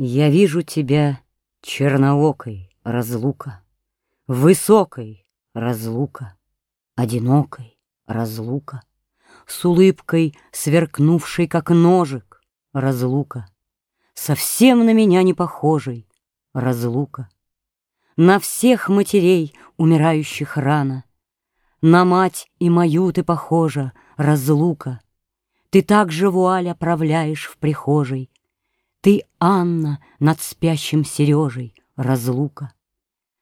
Я вижу тебя черноокой, разлука, Высокой, разлука, одинокой, разлука, С улыбкой, сверкнувшей, как ножик, разлука, Совсем на меня не похожей, разлука. На всех матерей, умирающих рано, На мать и мою ты похожа, разлука. Ты также вуаль оправляешь в прихожей, ты, Анна, над спящим Сережей, разлука.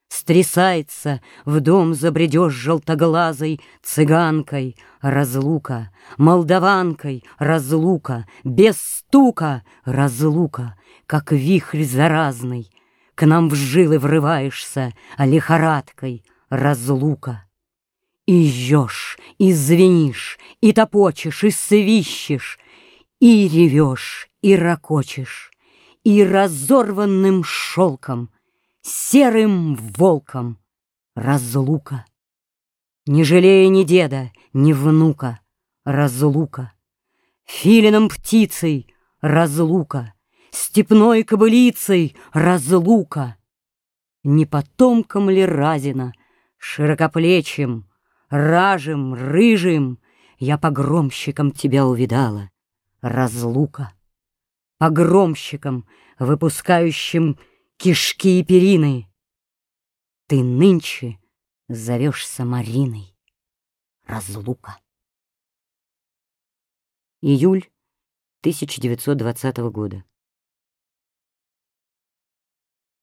Стрясается, в дом забредешь желтоглазой Цыганкой, разлука, Молдаванкой, разлука, Без стука, разлука, Как вихрь заразный, К нам в жилы врываешься, Лихорадкой, разлука. И жжешь, и звенишь, и топочешь, и свищешь, И ревешь, и ракочешь, и разорванным шелком, серым волком. Разлука. Не жалея ни деда, ни внука, разлука. Филином птицей. Разлука, степной кобылицей. Разлука. Не потомком ли разина, широкоплечим, ражим, рыжим, я погромщиком тебя увидала, разлука погромщиком, выпускающим кишки и перины. Ты нынче зовешься Мариной. Разлука. Июль 1920 года.